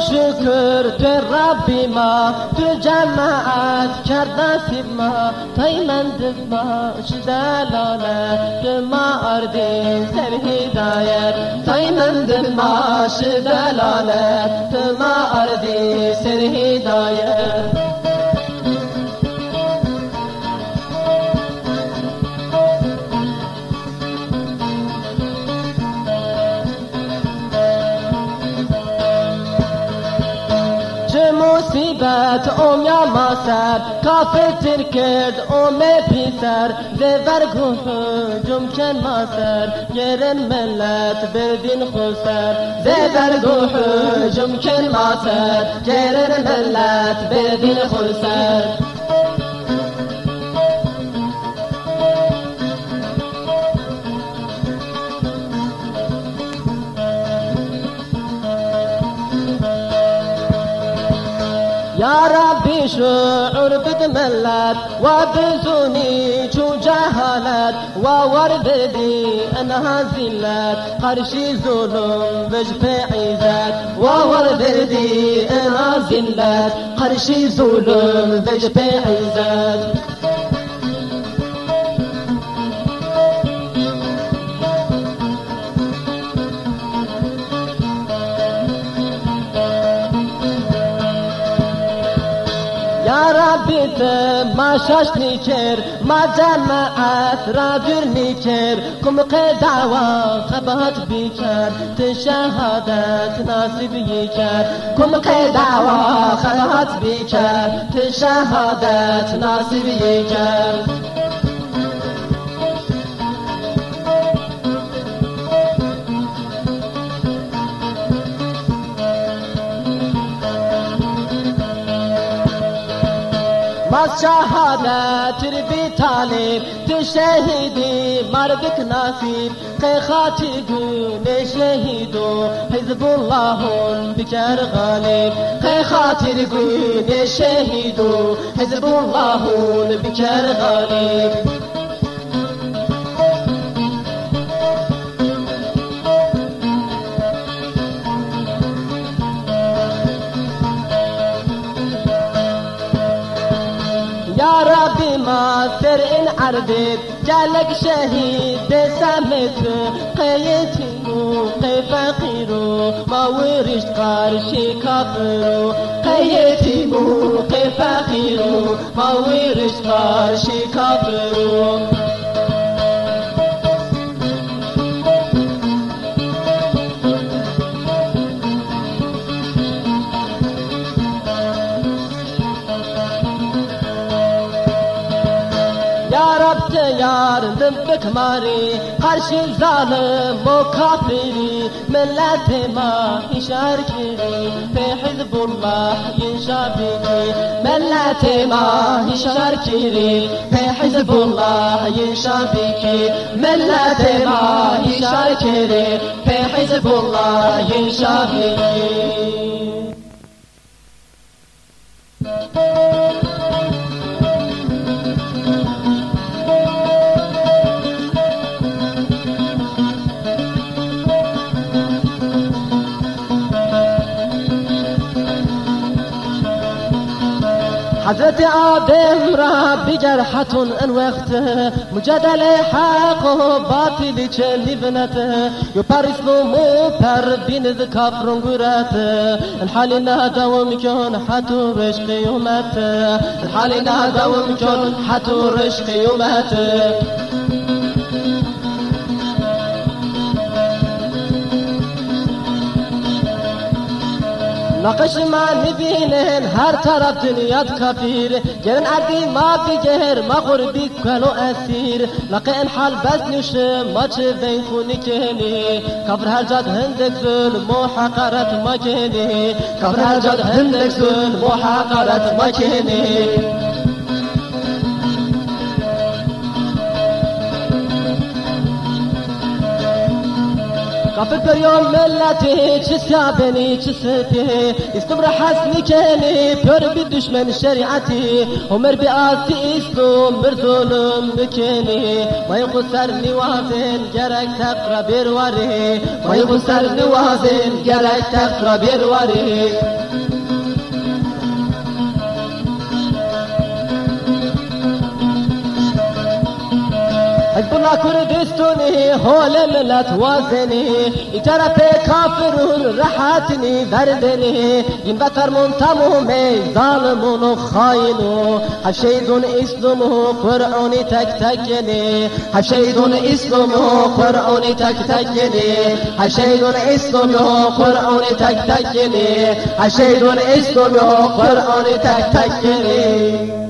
şükürdür Rabbima Tü cemaat kerdasima Taymendim başı delale Rıma ardi sev hidayet. Taymendim başı delale Rıma ardi sev hidayet. اوم یا ماسر کافر کرد اوم پیسر زبر جم کن ماسر گرن ملت بدین خسر زبر جم کن ماسر گرن ملت بدین خسر يا ربي شعور بدملت وبزوني شو جهالت وورددي انها زلت قرشي ظلم بجف عزت وورددي انها زلت قرشي ظلم بجف عزت. ما شاش نیچر ما جماعت را دور نیچر کم قدعوا خبات بیکر تشهادت ناصب یکر کم قدعوا خبات بیکر تشهادت ناصب یکر باز شهادت ربی طالب شهیدی مربک نصیب قی خاطی گون شهیدو حزب الله بکر غالب۔ قی خاطر گون شهیدو حزب الله بکر غالب۔ كافر إن عربت جالك شهيد سامت قيت موقي فقيرو ما ورش قارشي كافرو قيت موقي فقيرو ما ورش قارشي كافرو yardım bıkmari Karşı zalim o kafiri. Milletime işar kiri Ve Hizbullah inşabiri Milletime işar kiri Ve Hizbullah inşabiri Milletime işar kiri Ve Hizbullah inşabiri حضرت آدم را بجرحة ان وقت مجادله حق و باطل چلیبنت یو پر اسلام و پر بیند کافرون گرات الحال ندوم کن حتو رش قیومت الحال ندوم کن حتو رش قیومت نقش ما نبینن هر طرف دنیات کفیر گرن عدی ما بگهر ما غربی کنو اسیر. لقی حال بس نوشه ما چه بین خونی کنی؟ کفر هر جاد هندک ظلم و حقارت ما کنی؟ کفر هر جاد هندک ظلم و حقارت ما کنی؟ غفر بريوم ملتي تسابني تسبي استمر حسني كاني بير بالدشمن شريعتي عمر بآسي استم برزولم بكني ما يقصر نوازن جرك تقرا برواري ما يقصر نوازن جرك تقرا برواري كردستوني هول لا توازني يترى كافرون رحاتني دردني ينبتر منتمومي ظالمون وخاينو حشيدون اسلمو قرعوني تك تكني حشيدون اسلمو قرعوني تك تكني حشيدون اسلمو قرعوني تك تكني حشيدون اسلمو قرعوني تك تكني